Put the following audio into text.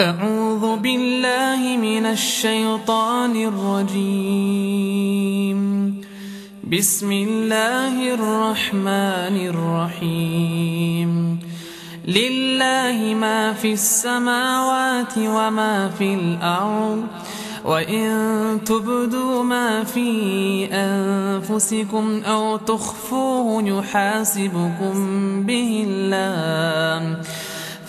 أعوذ بالله من الشيطان الرجيم. بسم الله الرحمن الرحيم. لله ما في السماوات وما في الأرض. وإن تبدوا ما في أنفسكم أو تخفوه يحاسبكم به الله.